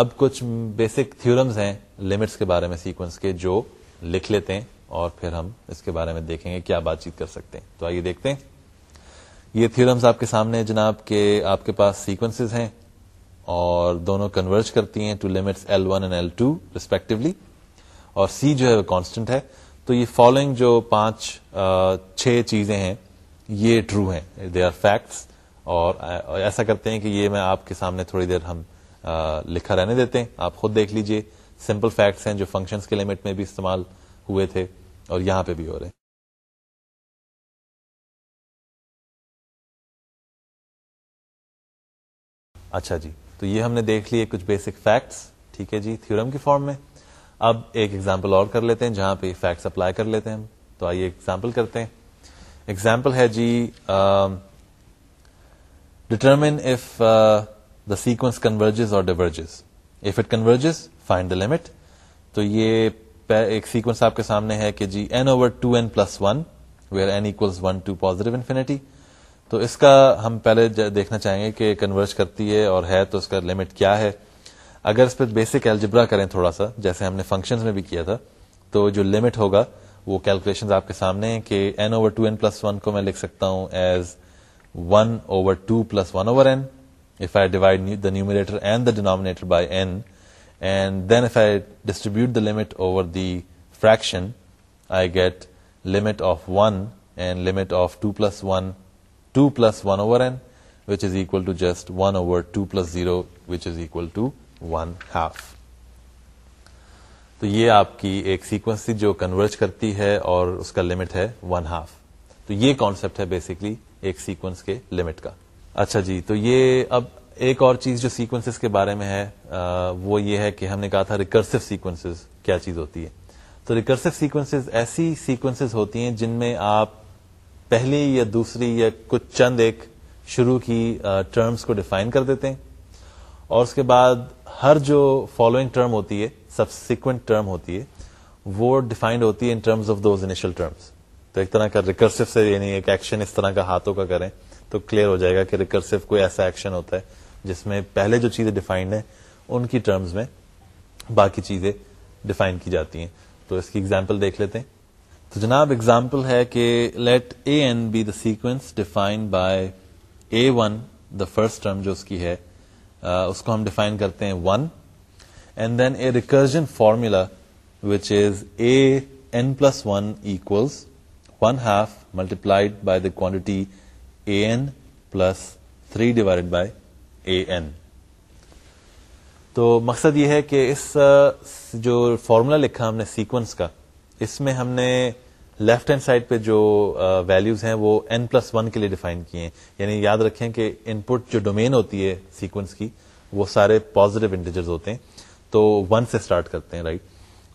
اب کچھ بیسک تھورمز ہیں لمٹس کے بارے میں سیکوینس کے جو لکھ لیتے ہیں اور پھر ہم اس کے بارے میں دیکھیں گے کیا بات چیت کر سکتے ہیں تو آئیے دیکھتے ہیں یہ تھیورمز آپ کے سامنے جناب کے آپ کے پاس سیکوینس ہیں اور دونوں کنورج کرتی ہیں to two limits L one and respectively اور سی جو ہے وہ کانسٹنٹ ہے تو یہ فالوئنگ جو پانچ چھ چیزیں ہیں یہ ٹرو ہیں دے آر فیکٹس اور ایسا کرتے ہیں کہ یہ میں آپ کے سامنے تھوڑی دیر ہم لکھا رہنے دیتے ہیں آپ خود دیکھ لیجئے سمپل فیکٹس ہیں جو فنکشنز کے لمٹ میں بھی استعمال ہوئے تھے اور یہاں پہ بھی ہو رہے ہیں اچھا جی تو یہ ہم نے دیکھ لیے کچھ بیسک فیکٹس ٹھیک ہے جی تھورم کی فارم میں اب ایک ایگزامپل اور کر لیتے ہیں جہاں پہ فیکٹس اپلائی کر لیتے ہیں تو آئیے ایگزامپل کرتے ہیں ایگزامپل ہے جی determine if the sequence converges اور diverges if it converges the limit تو یہ ایک سیکوینس آپ کے سامنے ہے کہ جی n over two n plus one where n equals one to infinity تو اس کا ہم پہلے دیکھنا چاہیں گے کہ کنورج کرتی ہے اور ہے تو اس کا لمٹ کیا ہے اگر اس پہ بیسک الجبرا کریں تھوڑا سا جیسے ہم نے فنکشنز میں بھی کیا تھا تو جو لمٹ ہوگا وہ کیلکولیشن آپ کے سامنے ہیں کہ n over two n plus one کو میں لکھ سکتا ہوں as one over two plus one over n if I divide the numerator and the denominator by n and then if I distribute the limit over the fraction I get limit of one and limit of two plus one two plus one over just equal to just one over two plus zero to one half تو یہ آپ کی ایک تھی جو کنورٹ کرتی ہے اور اس کا لمٹ ہے ون ہاف تو یہ کانسپٹ ہے بیسکلی ایک سیکوینس کے لمٹ کا اچھا جی تو یہ اب ایک اور چیز جو سیکوینس کے بارے میں ہے وہ یہ ہے کہ ہم نے کہا تھا ریکرسو سیکوینس کیا چیز ہوتی ہے تو ریکرسو سیکوینس ایسی سیکوینس ہوتی ہیں جن میں آپ پہلی یا دوسری یا کچھ چند ایک شروع کی ٹرمز کو ڈیفائن کر دیتے ہیں اور اس کے بعد ہر جو فالوئنگ ٹرم ہوتی ہے سب سیکوینٹ ٹرم ہوتی ہے وہ ڈیفائنڈ ہوتی ہے in terms terms of those initial تو ایک طرح کا ریکرسو سے یعنی ایک ایکشن اس طرح کا ہاتھوں کا کریں تو کلیئر ہو جائے گا کہ ریکرسو کوئی ایسا ایکشن ہوتا ہے جس میں پہلے جو چیزیں ڈیفائنڈ ہیں ان کی ٹرمز میں باقی چیزیں ڈیفائن کی جاتی ہیں تو اس کی ایگزامپل دیکھ لیتے ہیں تو جناب اگزامپل ہے کہ let a n be the sequence define by a one the first term جو اس کی ہے uh, اس کو ہم ڈیفائن کرتے ہیں one and then a recursion formula which is a n plus one equals one half multiplied by the quantity a n plus three divided by a n تو مقصد یہ ہے کہ اس جو فارمولا لکھا ہم نے سیکوینس کا اس میں ہم نے لیفٹ ہینڈ سائڈ پہ جو ویلوز ہیں وہ این پلس ون کے لیے ڈیفائن کیے ہیں یعنی یاد رکھیں کہ ان پٹ جو ڈومین ہوتی ہے سیکوینس کی وہ سارے پوزیٹو ہوتے ہیں تو ون سے اسٹارٹ کرتے ہیں رائٹ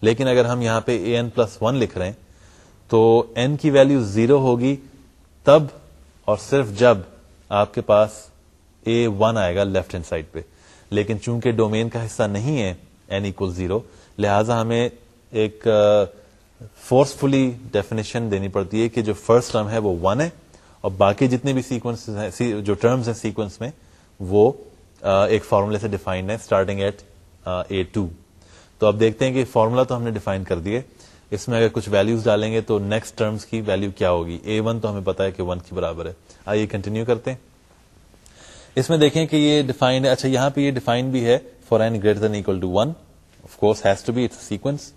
لیکن اگر ہم یہاں پہ این پلس ون لکھ رہے ہیں تو این کی ویلو زیرو ہوگی تب اور صرف جب آپ کے پاس اے ون آئے گا لیفٹ ہینڈ سائڈ پہ لیکن چونکہ ڈومین کا حصہ نہیں ہے این ایک زیرو لہذا ہمیں ایک فورسفلی ڈیفینیشن دینی پڑتی ہے کہ جو فرسٹ ٹرم ہے وہ ون ہے اور باقی جتنے بھی سیکوینس جو ٹرمز ہیں سیکوینس میں وہ ایک فارمولہ سے ڈیفائنڈ ہے اسٹارٹنگ ایٹ اے ٹو تو اب دیکھتے ہیں کہ فارمولا تو ہم نے ڈیفائن کر دیے اس میں اگر کچھ ویلوز ڈالیں گے تو نیکسٹ ٹرمس کی ویلو کیا ہوگی اے ون تو ہمیں پتا ہے کہ ون کی برابر ہے آئیے کنٹینیو کرتے ہیں اس میں دیکھیں کہ یہ ڈیفائنڈ اچھا یہاں پہ یہ ڈیفائن بھی ہے n greater than two to one of course has be its sequence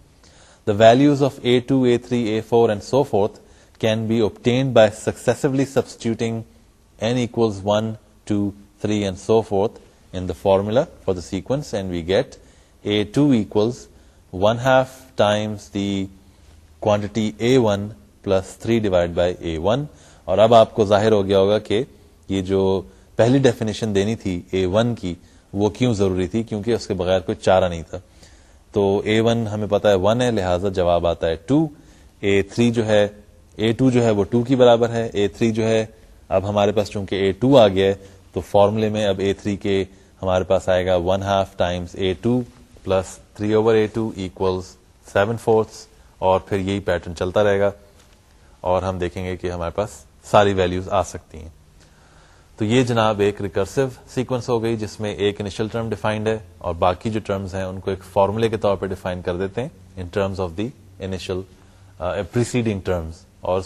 the values of A2, A3, A4 and so forth can be obtained by successively substituting N equals 1, 2, 3 and so forth in the formula for the sequence and we get A2 equals 1 half times the quantity A1 plus 3 divided by A1 اور اب آپ کو ظاہر ہو گیا ہوگا کہ یہ جو پہلی ڈیفینیشن دینی تھی A1 کی وہ کیوں ضروری تھی کیونکہ اس کے بغیر کوئی چارہ نہیں تھا تو اے ون ہمیں پتا ہے ون ہے لہذا جواب آتا ہے ٹو اے تھری جو ہے اے ٹو جو ہے وہ ٹو کی برابر ہے اے تھری جو ہے اب ہمارے پاس چونکہ اے ٹو آ گیا ہے تو فارمولے میں اب اے تھری کے ہمارے پاس آئے گا one half times a two plus three over a two equals seven fourth اور پھر یہی پیٹرن چلتا رہے گا اور ہم دیکھیں گے کہ ہمارے پاس ساری ویلوز آ سکتی ہیں تو یہ جناب ایک ریکرسو سیکوینس ہو گئی جس میں ایک انیشل ٹرم ڈیفائنڈ ہے اور باقی جو ٹرمز ہیں ان کو ایک فارمولے کے طور پہ ڈیفائن کر دیتے ہیں in terms of the initial terms اور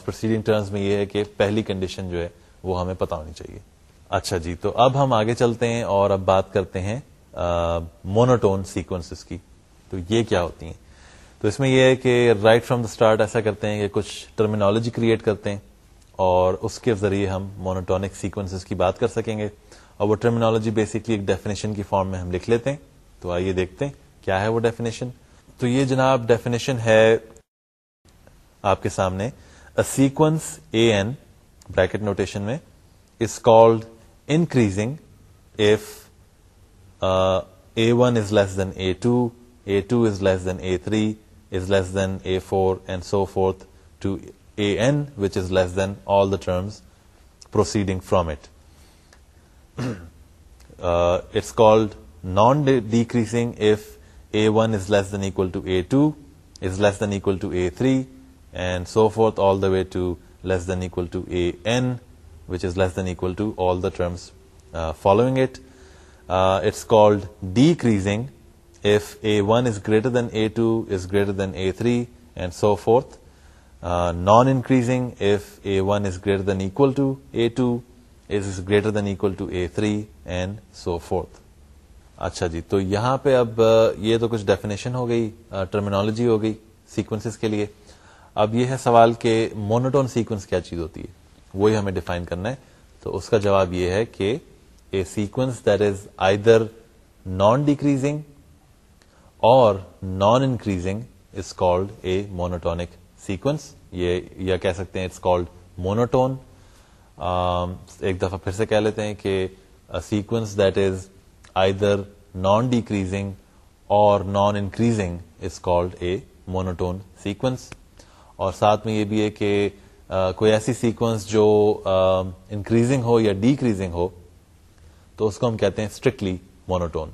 ٹرمز میں یہ ہے کہ پہلی کنڈیشن جو ہے وہ ہمیں پتا ہونی چاہیے اچھا جی تو اب ہم آگے چلتے ہیں اور اب بات کرتے ہیں مونوٹون uh, سیکوینس کی تو یہ کیا ہوتی ہیں تو اس میں یہ ہے کہ رائٹ فرام دا اسٹارٹ ایسا کرتے ہیں کہ کچھ ٹرمینالوجی کریٹ کرتے ہیں اور اس کے ذریعے ہم مونوٹونک سیکوینس کی بات کر سکیں گے اور وہ ٹرمینالوجی بیسکلی ایک ڈیفینیشن کی فارم میں ہم لکھ لیتے ہیں تو آئیے دیکھتے ہیں کیا ہے وہ ڈیفینیشن تو یہ جناب ڈیفینیشن ہے آپ کے سامنے sequence a a n bracket notation میں is called increasing if one is less than a two a two is less than a three is less than a four and so forth two terms proceeding from its non decreasing a two is less than a three and so forth all the way to less than equal following decreasing a greater than a two is greater than a three and so forth non increasing if a one is greater than equal to two a is greater than equal to a three and so forth اچھا جی تو یہاں پہ اب یہ تو کچھ ڈیفینیشن ہو گئی ٹرمینالوجی ہو گئی سیکوینس کے لیے اب یہ ہے سوال کہ مونوٹون سیکوینس کیا چیز ہوتی ہے وہی ہمیں ڈیفائن کرنا ہے تو اس کا جواب یہ ہے کہ a sequence that is either non decreasing or non increasing is called a monotonic sequence یہ یا کہہ سکتے ہیں اٹس کالڈ مونوٹون ایک دفعہ پھر سے کہہ لیتے ہیں کہ sequence that is either non decreasing or non increasing is called a monotone sequence اور ساتھ میں یہ بھی ہے کہ uh, کوئی ایسی سیکوینس جو انکریزنگ uh, ہو یا ڈیکریزنگ ہو تو اس کو ہم کہتے ہیں اسٹرکٹلی مونوٹون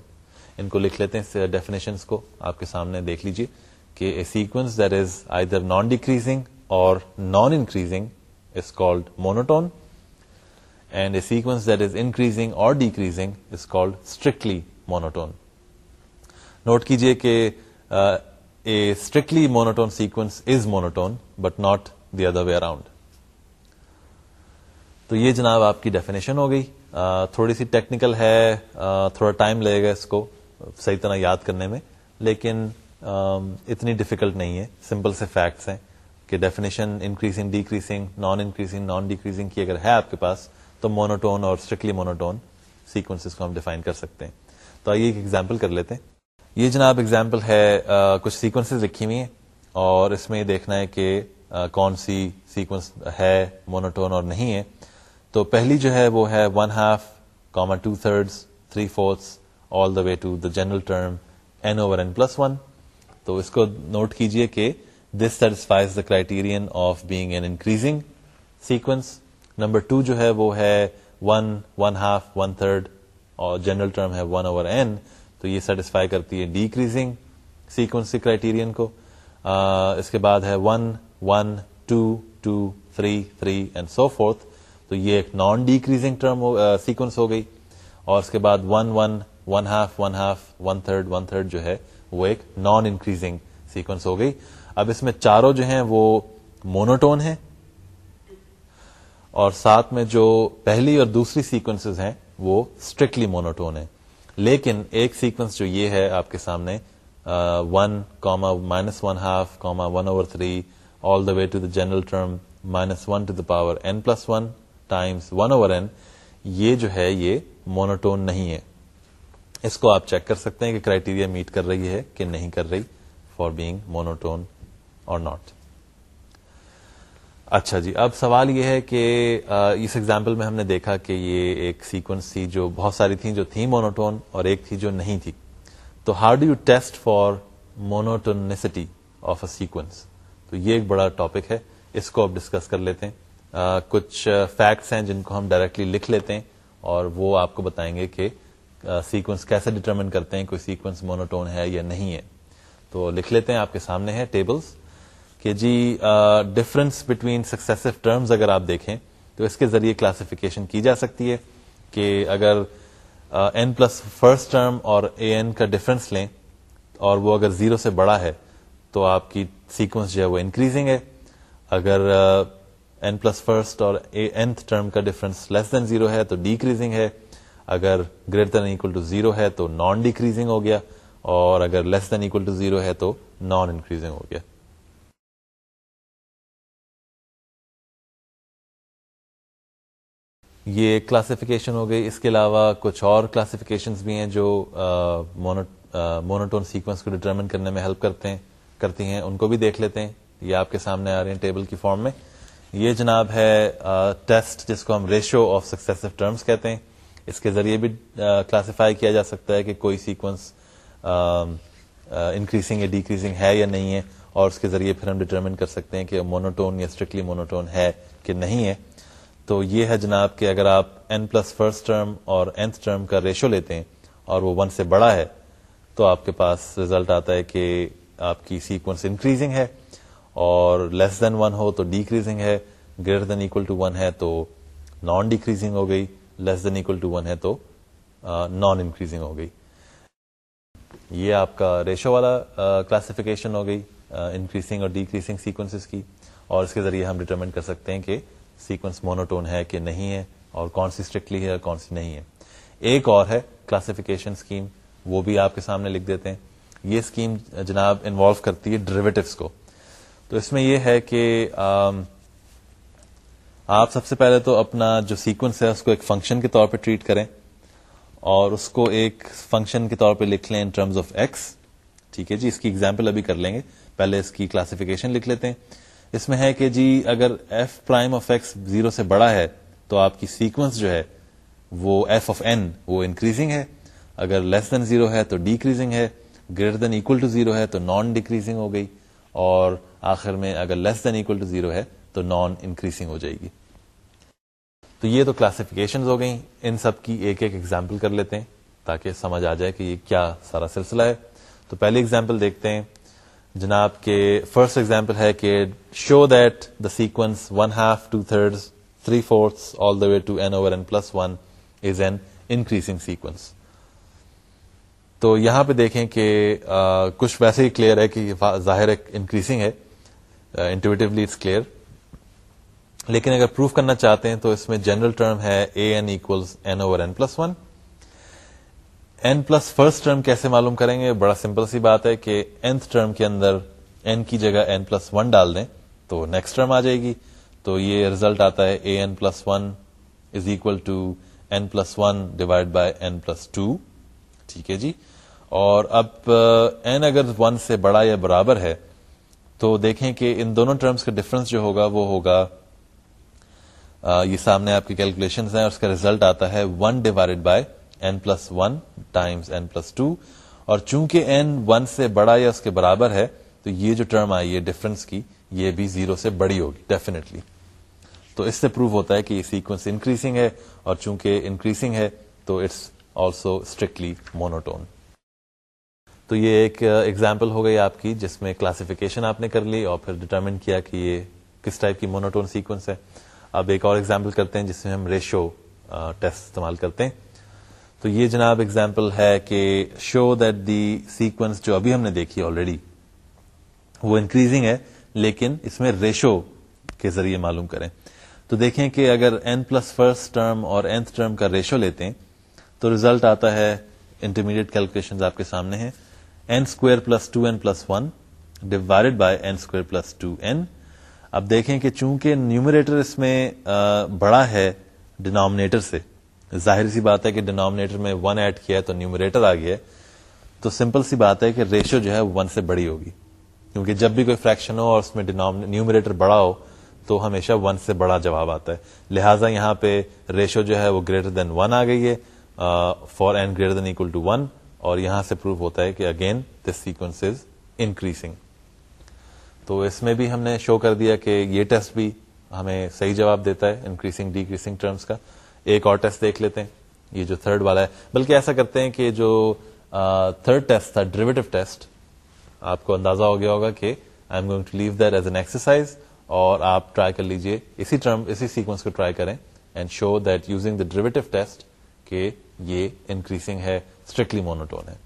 ان کو لکھ لیتے ہیں ڈیفینیشنس کو آپ کے سامنے دیکھ لیجیے کہ sequence that is either non decreasing or non increasing is called monotone and a sequence that is increasing or decreasing is called strictly monotone note کیجیے strictly monotone sequence is monotone but not the other way around تو یہ جناب آپ کی ڈیفینیشن ہو گئی uh, تھوڑی سی ٹیکنیکل ہے uh, تھوڑا ٹائم لگے گا اس کو صحیح طرح یاد کرنے میں لیکن اتنی ڈیفیکلٹ نہیں ہے سمپل سے فیکٹس ہیں کہ definition increasing decreasing non increasing non decreasing کی اگر ہے آپ کے پاس تو مونوٹون اور اسٹرکٹلی مونوٹون سیکوینسز کو ہم ڈیفائن کر سکتے ہیں تو آئیے ایک ایگزامپل کر لیتے ہیں یہ جناب اگزامپل ہے کچھ سیکوینس لکھی ہوئی ہیں اور اس میں یہ دیکھنا ہے کہ کون سی سیکوینس ہے مونوٹون اور نہیں ہے تو پہلی جو ہے وہ ہے one half comma two thirds three fourth all the way to the general term N over N plus one تو اس کو نوٹ کیجئے کہ this satisfies the criterion of being an increasing sequence number two جو ہے وہ ہے one one one one half third اور جنرل ٹرم ہے ہے اوور این تو یہ سیٹسفائی کرتی ڈیکریزنگ سیکوینس کے کرائیٹیرین کو uh, اس کے بعد ہے one one two two three three and so forth تو یہ ایک نان ڈیکریزنگ ٹرم سیکوینس ہو گئی اور اس کے بعد one one one half one half one third one third جو ہے وہ ایک نان انکریزنگ سیکوینس ہو گئی اب اس میں چاروں جو ہیں وہ مونوٹون ہیں اور ساتھ میں جو پہلی اور دوسری سیکوینس ہیں وہ اسٹرکٹلی مونوٹون ہیں لیکن ایک سیکوینس جو یہ ہے آپ کے سامنے one comma minus one half comma one over three all the way to the general term minus one to the power n plus one times one over n یہ جو ہے یہ مونوٹون نہیں ہے اس کو آپ چیک کر سکتے ہیں کہ کرائٹیریا میٹ کر رہی ہے کہ نہیں کر رہی فار بینگ مونوٹون اور ناٹ اچھا جی اب سوال یہ ہے کہ اس ایگزامپل میں ہم نے دیکھا کہ یہ ایک سیکوینس تھی جو بہت ساری تھیں جو تھی مونوٹون اور ایک تھی جو نہیں تھی تو how do you test for monotonicity of a sequence تو یہ ایک بڑا ٹاپک ہے اس کو آپ ڈسکس کر لیتے ہیں کچھ فیکٹس ہیں جن کو ہم ڈائریکٹلی لکھ لیتے ہیں اور وہ آپ کو بتائیں گے کہ سیکوینس کیسے ڈیٹرمنٹ کرتے ہیں کوئی سیکوینس مونوٹون ہے یا نہیں ہے تو لکھ لیتے ہیں آپ کے سامنے ہے ٹیبلس کہ جی ڈفرنس بٹوین سکسیسو ٹرمز اگر آپ دیکھیں تو اس کے ذریعے کلاسفکیشن کی جا سکتی ہے کہ اگر این پلس فرسٹ ٹرم اور اے این کا ڈفرنس لیں اور وہ اگر زیرو سے بڑا ہے تو آپ کی سیکوینس جو ہے وہ انکریزنگ ہے اگر این پلس فرسٹ اور اے ٹرم کا ڈفرنس لیس دین زیرو ہے تو ڈیکریزنگ ہے اگر greater than equal to zero ہے تو نان ڈیکریزنگ ہو گیا اور اگر less than equal to zero ہے تو نان انکریزنگ ہو گیا یہ کلاسیفیکیشن ہو گئی اس کے علاوہ کچھ اور کلاسفکیشن بھی ہیں جو مونوٹون سیکوینس کو ڈیٹرمن کرنے میں ہیلپ کرتے ہیں کرتی ہیں ان کو بھی دیکھ لیتے ہیں یہ آپ کے سامنے آ رہے ہیں ٹیبل کی فارم میں یہ جناب ہے ٹیسٹ جس کو ہم ریشو آف سکسیسو ٹرمز کہتے ہیں اس کے ذریعے بھی کلاسیفائی کیا جا سکتا ہے کہ کوئی سیکوینس انکریزنگ یا ڈیکریزنگ ہے یا نہیں ہے اور اس کے ذریعے پھر ہم ڈیٹرمن کر سکتے ہیں کہ مونوٹون یا اسٹرکٹلی مونوٹون ہے کہ نہیں ہے تو یہ ہے جناب کہ اگر آپ این پلس فرسٹ ٹرم اور ٹرم کا ریشو لیتے ہیں اور وہ ون سے بڑا ہے تو آپ کے پاس ریزلٹ آتا ہے کہ آپ کی سیکوینس انکریزنگ ہے اور لیس دین ون ہو تو ڈیکریزنگ ہے greater than equal to one ہے تو نان ڈیکریزنگ ہو گئی ہے تو نان انکریزنگ ہو گئی یہ آپ کا ریشو والا کلاسفکیشن ہو گئی انکریزنگ اور ڈیکریزنگ کی اور اس کے ذریعے ہم ڈیٹرمنٹ کر سکتے ہیں کہ سیکوینس مونوٹون ہے کہ نہیں ہے اور کون سی اسٹرکٹلی ہے اور کون سی نہیں ہے ایک اور ہے کلاسیفیکیشن اسکیم وہ بھی آپ کے سامنے لکھ دیتے ہیں یہ اسکیم جناب انوالو کرتی ہے ڈریویٹوس کو تو اس میں یہ ہے کہ آپ سب سے پہلے تو اپنا جو سیکوینس ہے اس کو ایک فنکشن کے طور پہ ٹریٹ کریں اور اس کو ایک فنکشن کے طور پہ لکھ لیں ان ٹرمز آف ایکس ٹھیک ہے جی اس کی ایگزامپل ابھی کر لیں گے پہلے اس کی کلاسیفیکیشن لکھ لیتے ہیں اس میں ہے کہ جی اگر f prime of x zero سے بڑا ہے تو آپ کی سیکوینس جو ہے وہ ایف آف این وہ انکریزنگ ہے اگر لیس دین زیرو ہے تو ڈیکریزنگ ہے greater than equal to zero ہے تو نان ڈیکریزنگ ہو گئی اور آخر میں اگر less than equal to zero ہے تو نان انکریزنگ ہو جائے گی تو یہ تو کلاسیفیکیشن ہو گئیں ان سب کی ایک ایک ایگزامپل کر لیتے ہیں تاکہ سمجھ آ جائے کہ یہ کیا سارا سلسلہ ہے تو پہلی ایگزامپل دیکھتے ہیں جناب کے فرسٹ ایگزامپل ہے کہ show that the sequence one half two third three fourth all the way to n over n plus one is an increasing sequence تو یہاں پہ دیکھیں کہ کچھ ویسے ہی کلیئر ہے کہ ظاہر انکریزنگ ہے اٹس کلیئر لیکن اگر پروف کرنا چاہتے ہیں تو اس میں جنرل ٹرم ہے a n equal n over n plus one n plus first term کیسے معلوم کریں گے بڑا سمپل سی بات ہے کہ nth ٹرم کے اندر این کی جگہ این پلس ون ڈال دیں تو نیکسٹ ٹرم آ جائے گی تو یہ ریزلٹ آتا ہے a n plus one is equal to n plus one divide by n plus two ٹھیک ہے جی اور اب این uh, اگر ون سے بڑا یا برابر ہے تو دیکھیں کہ ان دونوں ٹرمس کا ڈفرنس جو ہوگا وہ ہوگا یہ سامنے آپ کی کیلکولیشن ہیں اور اس کا ریزلٹ آتا ہے one divided by n plus one times n plus two اور چونکہ این ون سے بڑا یا اس کے برابر ہے تو یہ جو ٹرم آئی ہے ڈفرنس کی یہ بھی زیرو سے بڑی ہوگی ڈیفینیٹلی تو اس سے پروو ہوتا ہے کہ یہ سیکوینس انکریزنگ ہے اور چونکہ انکریزنگ ہے تو اٹس آلسو اسٹرکٹلی مونوٹون تو یہ ایک ایگزامپل ہو گئی آپ کی جس میں کلاسیفیکیشن آپ نے کر لی اور پھر ڈیٹرمنٹ کیا کہ یہ کس ٹائپ کی مونوٹون سیکوینس ہے اب ایک اور ایگزامپل کرتے ہیں جس میں ہم ریشو ٹیسٹ استعمال کرتے ہیں تو یہ جناب ایگزامپل ہے کہ شو دیٹ دی سیکوینس جو ابھی ہم نے دیکھی آلریڈی وہ انکریزنگ ہے لیکن اس میں ریشو کے ذریعے معلوم کریں تو دیکھیں کہ اگر پلس فرسٹ ٹرم اور ٹرم کا ریشو لیتے ہیں تو ریزلٹ آتا ہے انٹرمیڈیٹ کیلکولیشن آپ کے سامنے ہیں divide by n square plus two n اب دیکھیں کہ چونکہ نیومریٹر اس میں بڑا ہے ڈینامنیٹر سے ظاہر سی بات ہے کہ ڈینامنیٹر میں ون ایڈ کیا ہے تو نیومریٹر آ گیا ہے تو سمپل سی بات ہے کہ ریشو جو ہے ون سے بڑی ہوگی کیونکہ جب بھی کوئی فریکشن ہو اور اس میں نیومریٹر بڑا ہو تو ہمیشہ ون سے بڑا جواب آتا ہے لہٰذا یہاں پہ ریشو جو ہے وہ گریٹر دین ون آ گئی ہے four and greater than equal to one اور یہاں سے پروو ہوتا ہے کہ again this sequence is increasing تو اس میں بھی ہم نے شو کر دیا کہ یہ ٹیسٹ بھی ہمیں صحیح جواب دیتا ہے انکریزنگ ڈیکریزنگ ٹرمس کا ایک اور ٹیسٹ دیکھ لیتے ہیں یہ جو تھرڈ والا ہے بلکہ ایسا کرتے ہیں کہ جو تھرڈ ٹیسٹ تھا ڈریویٹو ٹیسٹ آپ کو اندازہ ہو گیا ہوگا کہ I am going to leave that as an exercise اور آپ ٹرائی کر لیجیے اسی ٹرم اسی سیکوینس کو ٹرائی کریں and show that using the derivative test کہ یہ انکریزنگ ہے اسٹرکٹلی مونوٹون ہے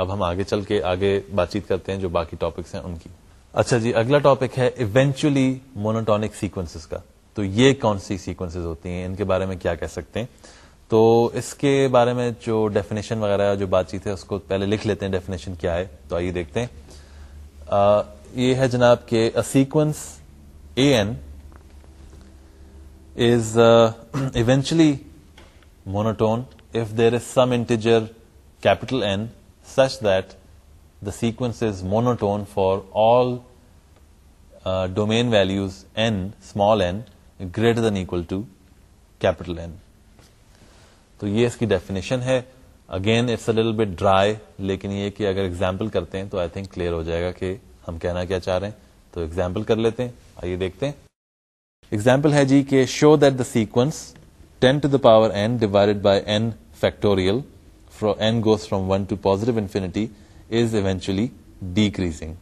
اب ہم آگے چل کے آگے بات چیت کرتے ہیں جو باقی ٹاپکس ہیں ان کی اچھا جی اگلا ٹاپک ہے ایونچولی مونوٹونک سیکوینس کا تو یہ کون سی سیکوینس ہوتی ہیں ان کے بارے میں کیا کہہ سکتے ہیں تو اس کے بارے میں جو ڈیفینیشن وغیرہ جو بات چیت ہے اس کو پہلے لکھ لیتے ہیں ڈیفینیشن کیا ہے تو آئیے دیکھتے ہیں یہ ہے جناب کہ sequence a n is eventually monotone if there is some integer capital n such that sequence monotone for all domain values n small یہ اس کی ڈیفینیشن ہے again it's a little bit dry لیکن یہ کہ اگر ایگزامپل کرتے ہیں تو آئی تھنک کلیئر ہو جائے گا کہ ہم کہنا کیا چاہ رہے ہیں تو ایگزامپل کر لیتے ہیں آئیے دیکھتے ہیں ایگزامپل ہے جی کہ show that the sequence ten to the power and divided by n factorial n goes from one to positive infinity is eventually decreasing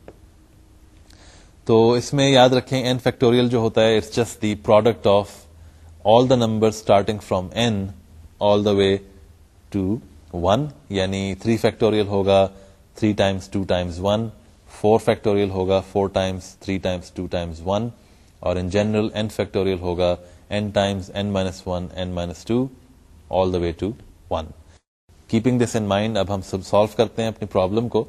تو اس میں یاد رکھیں فیکٹوریل جو ہوتا ہے it's just the product of all the number starting from all the way to one یعنی تھری فیکٹوریل ہوگا three times two times one four factorial ہوگا four times three times two times one اور ان جنرل این فیکٹوریل ہوگا times two all the way to one keeping this in mind اب ہم سب سالو کرتے ہیں اپنی پرابلم کو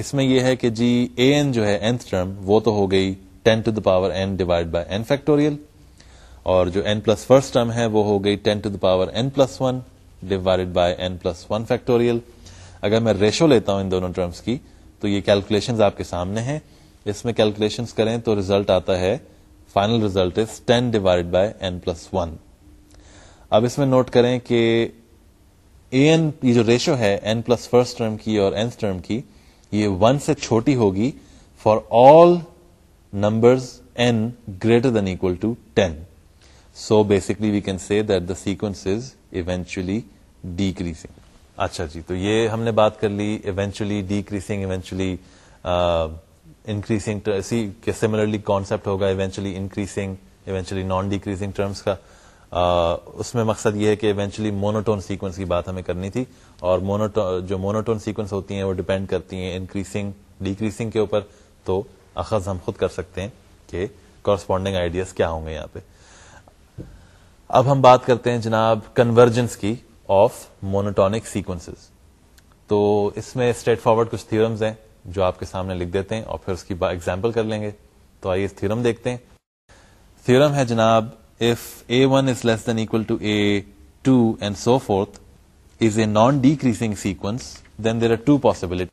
اس میں یہ ہے کہ جی اے این جو ہے nth ٹرم وہ تو ہو گئی ten to the power n divide by n factorial اور جو این پلس فرسٹ ٹرم ہے وہ ہو گئی ten to the power n plus one divide by n plus one factorial اگر میں ریشو لیتا ہوں ان دونوں ٹرمس کی تو یہ کیلکولیشن آپ کے سامنے ہیں اس میں کیلکولیشن کریں تو ریزلٹ آتا ہے final result is ten divide by n plus one اب اس میں نوٹ کریں کہ اے این یہ جو ریشو ہے این پلس فرسٹ ٹرم کی اور این ٹرم کی یہ ون سے چھوٹی ہوگی for all numbers n greater than equal to ten so basically we can see that the sequence is eventually decreasing اچھا جی تو یہ ہم نے بات کر لی eventually decreasing eventually increasing similarly concept ہوگا eventually increasing eventually non decreasing terms کا اس میں مقصد یہ ہے کہ ایونچولی مونوٹون سیکوینس کی بات ہمیں کرنی تھی اور مونوٹون جو مونوٹون سیکوینس ہوتی ہیں وہ ڈپینڈ کرتی ہیں انکریزنگ ڈیکریزنگ کے اوپر تو اخذ ہم خود کر سکتے ہیں کہ کورسپونڈنگ آئیڈیاز کیا ہوں گے یہاں پہ اب ہم بات کرتے ہیں جناب کنورجنس کی آف مونوٹونک سیکوینس تو اس میں اسٹریٹ فارورڈ کچھ تھورمز ہیں جو آپ کے سامنے لکھ دیتے ہیں اور پھر اس کی ایگزامپل کر لیں گے تو آئیے تھورم دیکھتے ہیں تھورم ہے جناب if A1 is less than equal to A2 and so forth, is a non-decreasing sequence, then there are two possibilities.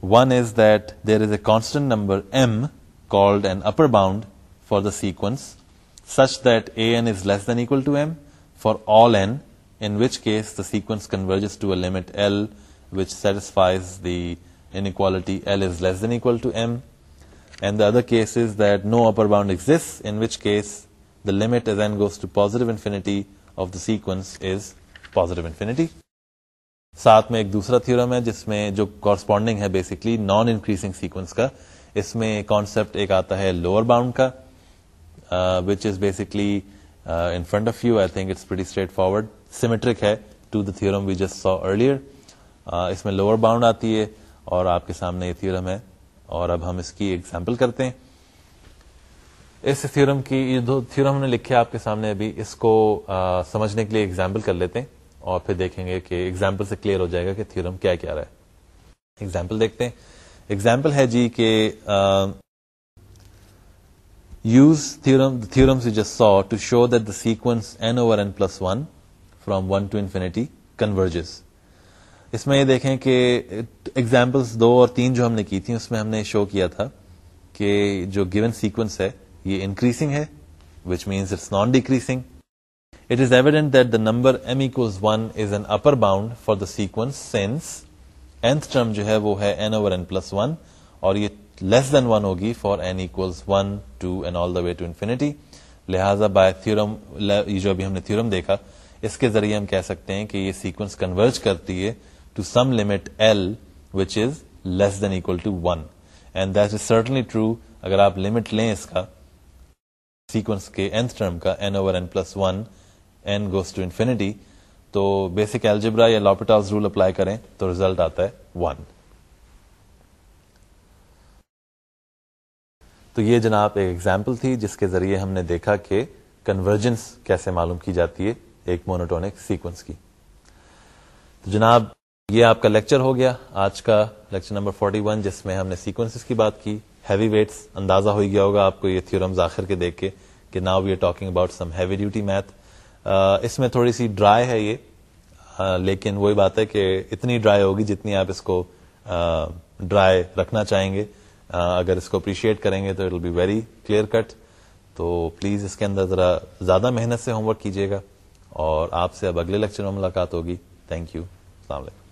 One is that there is a constant number m called an upper bound for the sequence such that an is less than equal to m for all n, in which case the sequence converges to a limit L which satisfies the inequality L is less than equal to m. And the case do upper bound ایگزینٹی آف دا سیکوینس پوزیٹوٹی ساتھ میں ایک دوسرا تھیورم ہے جس میں جو کارسپونڈنگ ہے بیسکلی نان انکریزنگ سیکوینس کا اس میں کانسیپٹ ایک آتا ہے لوور باؤنڈ کا which is basically in front of you I think it's straightforward symmetric ہے to the theorem we just saw earlier اس میں لوور باؤنڈ آتی ہے اور آپ کے سامنے یہ تھیورم ہے اور اب ہم اس کی ایگزامپل کرتے ہیں اس تھیورم کی یہ دو تھیورم ہم نے لکھے آپ کے سامنے ابھی اس کو آ, سمجھنے کے لیے ایگزامپل کر لیتے ہیں اور پھر دیکھیں گے کہ ایگزامپل سے کلیئر ہو جائے گا کہ تھیورم کیا کیا رہا ہے ایگزامپل دیکھتے ہیں ایگزامپل ہے جی کہ use theorem theorem theorem C جس سو to show that the sequence n over n plus one from one to infinity converges اس میں یہ دیکھیں کہ ایگزامپلس دو اور تین جو ہم نے کی تھی اس میں ہم نے شو کیا تھا کہ جو گیون سیکوینس ہے یہ انکریزنگ ہے which means it's non decreasing it is evident that the number m equals one is an upper bound for the sequence since n term جو ہے وہ ہے n over n plus one اور یہ لیس دین ون ہوگی for n equals one two and all the way to infinity لہٰذا بائی تھورم جو ابھی ہم نے تھورم دیکھا اس کے ذریعے ہم کہہ سکتے ہیں کہ یہ سیکوینس کنورج کرتی ہے to some limit L which is less than equal to 1 and that is certainly true اگر آپ لمٹ لیں اس کا سیکوینس کے nth ٹرم کا n over n plus one n goes to infinity تو بیسک ایلجبرا یا لاپٹاس رول اپلائی کریں تو ریزلٹ آتا ہے ون تو یہ جناب ایک ایگزامپل تھی جس کے ذریعے ہم نے دیکھا کہ کنورجنس کیسے معلوم کی جاتی ہے ایک مونوٹونک سیکوینس کی تو جناب یہ آپ کا لیکچر ہو گیا آج کا لیکچر نمبر 41 جس میں ہم نے سیکوینس کی بات کی ہیوی ویٹس اندازہ ہو گیا ہوگا آپ کو یہ تھیورمز آخر کے دیکھ کے کہ now we are talking about some heavy duty math اس میں تھوڑی سی ڈرائی ہے یہ uh, لیکن وہی بات ہے کہ اتنی ڈرائی ہوگی جتنی آپ اس کو ڈرائی uh, رکھنا چاہیں گے uh, اگر اس کو اپریشیٹ کریں گے تو it will be very clear cut تو پلیز اس کے اندر ذرا زیادہ محنت سے ہوم ورک کیجیے گا اور آپ سے اب اگلے لیکچر میں ملاقات ہوگی تھینک یو السلام علیکم